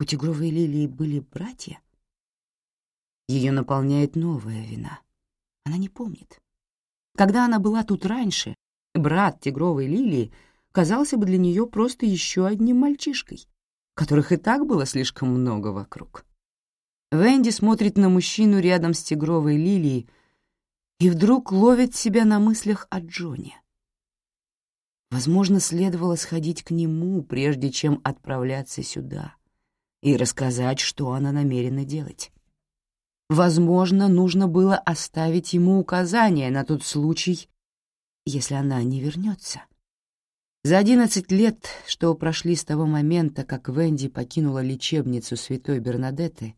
У тигровой лилии были братья? Ее наполняет новая вина. Она не помнит. Когда она была тут раньше, брат тигровой лилии казался бы для нее просто еще одним мальчишкой, которых и так было слишком много вокруг. Венди смотрит на мужчину рядом с тигровой лилией и вдруг ловит себя на мыслях о Джоне. Возможно, следовало сходить к нему, прежде чем отправляться сюда, и рассказать, что она намерена делать. Возможно, нужно было оставить ему указания на тот случай, если она не вернется. За одиннадцать лет, что прошли с того момента, как Венди покинула лечебницу святой Бернадетты,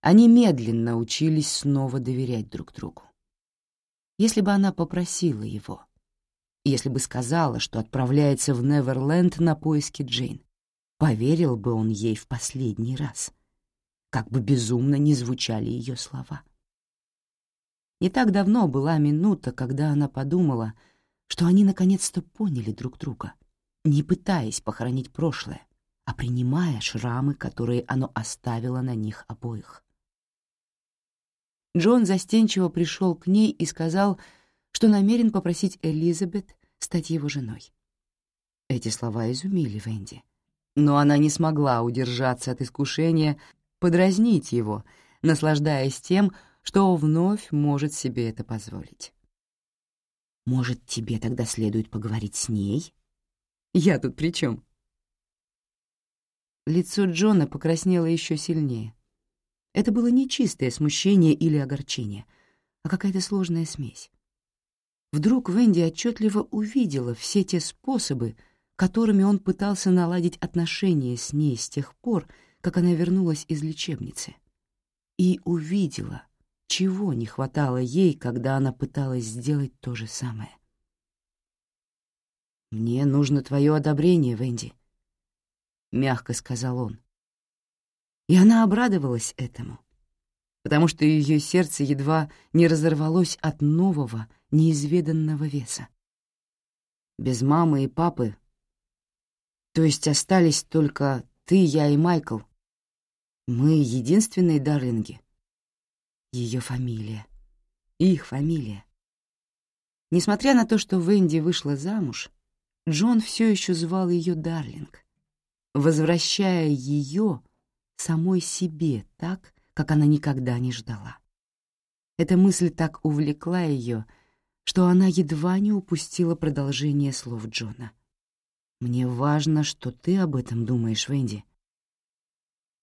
они медленно учились снова доверять друг другу. Если бы она попросила его, если бы сказала, что отправляется в Неверленд на поиски Джейн, поверил бы он ей в последний раз — как бы безумно ни звучали ее слова. Не так давно была минута, когда она подумала, что они наконец-то поняли друг друга, не пытаясь похоронить прошлое, а принимая шрамы, которые оно оставило на них обоих. Джон застенчиво пришел к ней и сказал, что намерен попросить Элизабет стать его женой. Эти слова изумили Венди, но она не смогла удержаться от искушения подразнить его, наслаждаясь тем, что вновь может себе это позволить. «Может, тебе тогда следует поговорить с ней?» «Я тут при чем?» Лицо Джона покраснело еще сильнее. Это было не чистое смущение или огорчение, а какая-то сложная смесь. Вдруг Венди отчетливо увидела все те способы, которыми он пытался наладить отношения с ней с тех пор, как она вернулась из лечебницы, и увидела, чего не хватало ей, когда она пыталась сделать то же самое. «Мне нужно твое одобрение, Венди», — мягко сказал он. И она обрадовалась этому, потому что ее сердце едва не разорвалось от нового, неизведанного веса. Без мамы и папы, то есть остались только ты, я и Майкл, мы единственные Дарлинги. Ее фамилия. Их фамилия. Несмотря на то, что Венди вышла замуж, Джон все еще звал ее Дарлинг, возвращая ее самой себе так, как она никогда не ждала. Эта мысль так увлекла ее, что она едва не упустила продолжение слов Джона. «Мне важно, что ты об этом думаешь, Венди.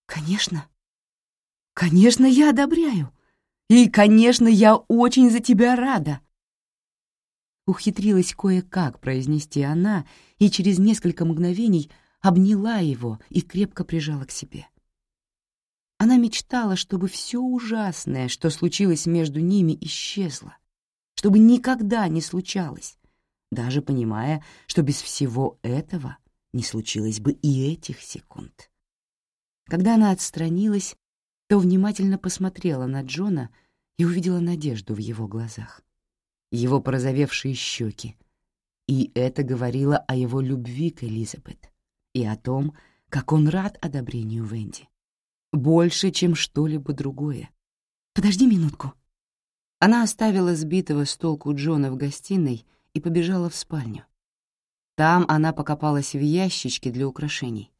«Конечно. Конечно, я одобряю. И, конечно, я очень за тебя рада!» Ухитрилась кое-как произнести она и через несколько мгновений обняла его и крепко прижала к себе. Она мечтала, чтобы все ужасное, что случилось между ними, исчезло, чтобы никогда не случалось, даже понимая, что без всего этого не случилось бы и этих секунд. Когда она отстранилась, то внимательно посмотрела на Джона и увидела надежду в его глазах, его порозовевшие щеки, и это говорило о его любви к Элизабет и о том, как он рад одобрению Венди. Больше, чем что-либо другое. «Подожди минутку». Она оставила сбитого с толку Джона в гостиной и побежала в спальню. Там она покопалась в ящичке для украшений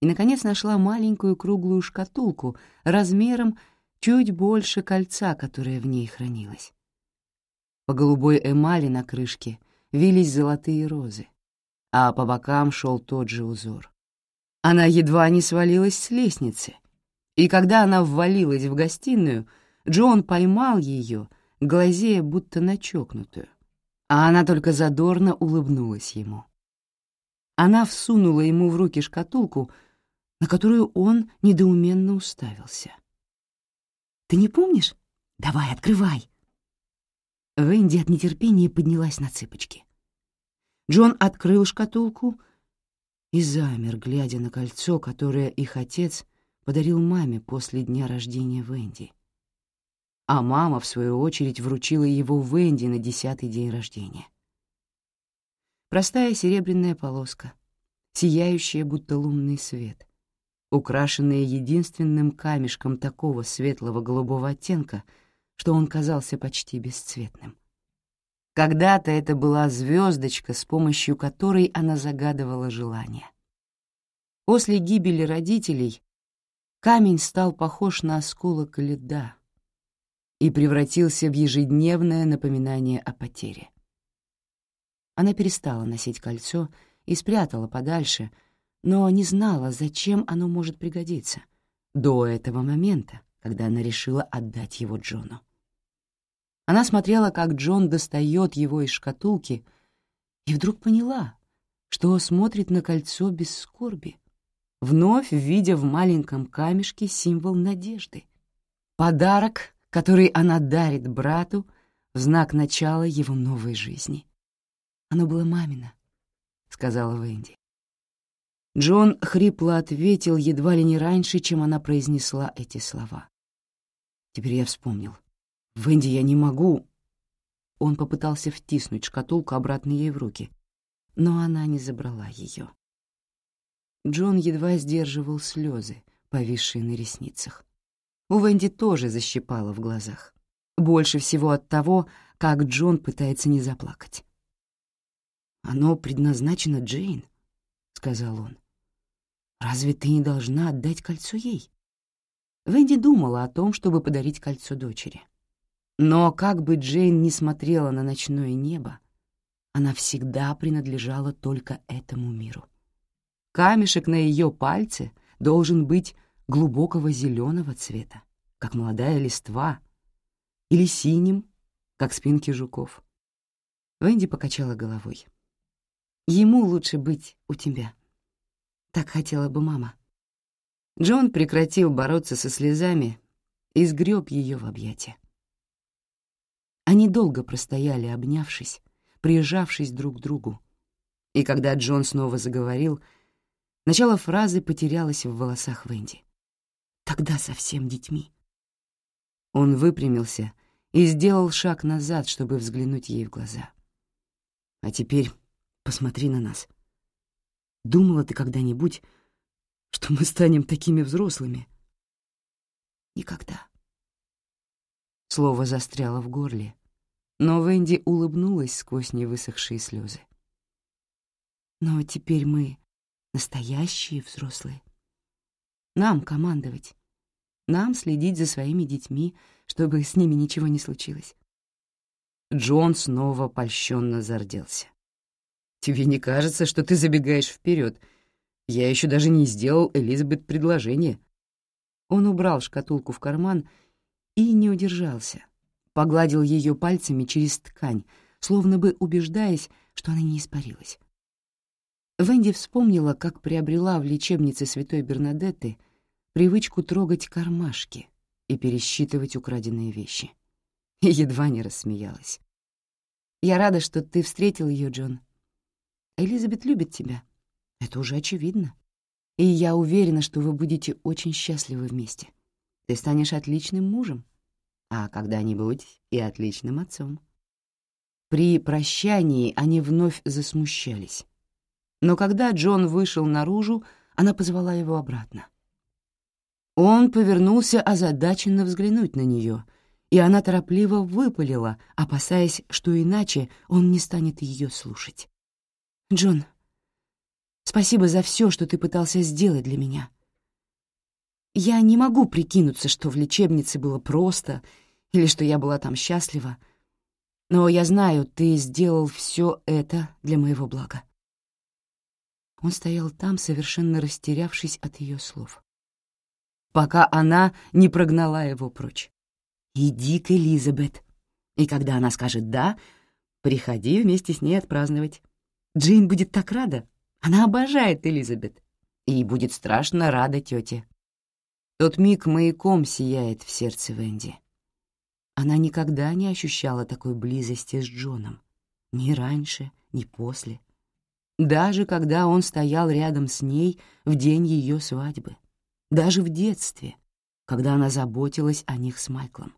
и, наконец, нашла маленькую круглую шкатулку размером чуть больше кольца, которое в ней хранилось. По голубой эмали на крышке вились золотые розы, а по бокам шел тот же узор. Она едва не свалилась с лестницы, и когда она ввалилась в гостиную, Джон поймал ее, глазея будто начокнутую а она только задорно улыбнулась ему. Она всунула ему в руки шкатулку, на которую он недоуменно уставился. «Ты не помнишь? Давай, открывай!» Венди от нетерпения поднялась на цыпочки. Джон открыл шкатулку и замер, глядя на кольцо, которое их отец подарил маме после дня рождения Венди а мама, в свою очередь, вручила его Венди на десятый день рождения. Простая серебряная полоска, сияющая, будто лунный свет, украшенная единственным камешком такого светлого голубого оттенка, что он казался почти бесцветным. Когда-то это была звездочка, с помощью которой она загадывала желание. После гибели родителей камень стал похож на осколок льда — и превратился в ежедневное напоминание о потере. Она перестала носить кольцо и спрятала подальше, но не знала, зачем оно может пригодиться, до этого момента, когда она решила отдать его Джону. Она смотрела, как Джон достает его из шкатулки, и вдруг поняла, что смотрит на кольцо без скорби, вновь видя в маленьком камешке символ надежды. Подарок, который она дарит брату в знак начала его новой жизни. «Оно было мамино», — сказала Венди. Джон хрипло ответил едва ли не раньше, чем она произнесла эти слова. Теперь я вспомнил. «Венди, я не могу...» Он попытался втиснуть шкатулку обратно ей в руки, но она не забрала ее. Джон едва сдерживал слезы, повисшие на ресницах. У Венди тоже защипало в глазах. Больше всего от того, как Джон пытается не заплакать. «Оно предназначено Джейн», — сказал он. «Разве ты не должна отдать кольцо ей?» Венди думала о том, чтобы подарить кольцо дочери. Но как бы Джейн не смотрела на ночное небо, она всегда принадлежала только этому миру. Камешек на ее пальце должен быть глубокого зеленого цвета, как молодая листва, или синим, как спинки жуков. Венди покачала головой. «Ему лучше быть у тебя. Так хотела бы мама». Джон прекратил бороться со слезами и сгреб ее в объятия. Они долго простояли, обнявшись, прижавшись друг к другу. И когда Джон снова заговорил, начало фразы потерялось в волосах Венди. Тогда совсем детьми. Он выпрямился и сделал шаг назад, чтобы взглянуть ей в глаза. «А теперь посмотри на нас. Думала ты когда-нибудь, что мы станем такими взрослыми?» «Никогда». Слово застряло в горле, но Венди улыбнулась сквозь невысохшие слезы. «Но теперь мы настоящие взрослые. Нам командовать, нам следить за своими детьми, чтобы с ними ничего не случилось. Джон снова польщенно зарделся. «Тебе не кажется, что ты забегаешь вперед? Я еще даже не сделал Элизабет предложение». Он убрал шкатулку в карман и не удержался. Погладил ее пальцами через ткань, словно бы убеждаясь, что она не испарилась. Венди вспомнила, как приобрела в лечебнице святой Бернадетты привычку трогать кармашки и пересчитывать украденные вещи. И едва не рассмеялась. «Я рада, что ты встретил ее, Джон. Элизабет любит тебя. Это уже очевидно. И я уверена, что вы будете очень счастливы вместе. Ты станешь отличным мужем, а когда-нибудь и отличным отцом». При прощании они вновь засмущались. Но когда Джон вышел наружу, она позвала его обратно. Он повернулся озадаченно взглянуть на нее, и она торопливо выпалила, опасаясь, что иначе он не станет ее слушать. «Джон, спасибо за все, что ты пытался сделать для меня. Я не могу прикинуться, что в лечебнице было просто или что я была там счастлива, но я знаю, ты сделал все это для моего блага. Он стоял там, совершенно растерявшись от ее слов. Пока она не прогнала его прочь. «Иди к Элизабет, и когда она скажет «да», приходи вместе с ней отпраздновать. Джейн будет так рада. Она обожает Элизабет и будет страшно рада тете. Тот миг маяком сияет в сердце Венди. Она никогда не ощущала такой близости с Джоном. Ни раньше, ни после. Даже когда он стоял рядом с ней в день ее свадьбы. Даже в детстве, когда она заботилась о них с Майклом.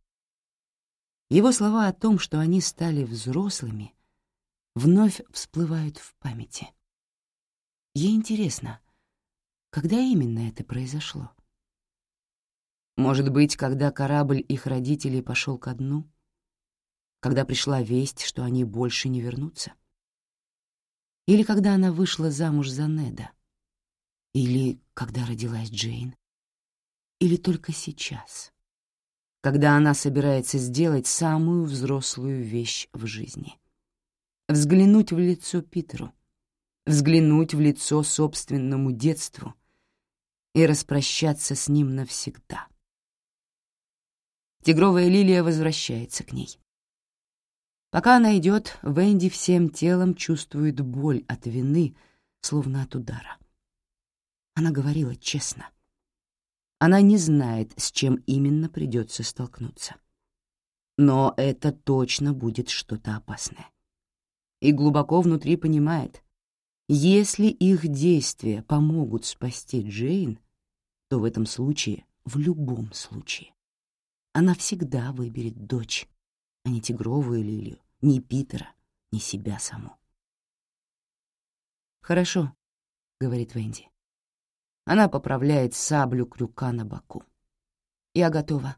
Его слова о том, что они стали взрослыми, вновь всплывают в памяти. Ей интересно, когда именно это произошло? Может быть, когда корабль их родителей пошел ко дну? Когда пришла весть, что они больше не вернутся? Или когда она вышла замуж за Неда? Или когда родилась Джейн? Или только сейчас? Когда она собирается сделать самую взрослую вещь в жизни? Взглянуть в лицо Питеру, взглянуть в лицо собственному детству и распрощаться с ним навсегда. Тигровая лилия возвращается к ней. Пока она идет, Венди всем телом чувствует боль от вины, словно от удара. Она говорила честно. Она не знает, с чем именно придется столкнуться. Но это точно будет что-то опасное. И глубоко внутри понимает, если их действия помогут спасти Джейн, то в этом случае, в любом случае, она всегда выберет дочь, а не тигровую лилию, ни Питера, ни себя саму. «Хорошо», — говорит Венди. Она поправляет саблю крюка на боку. «Я готова».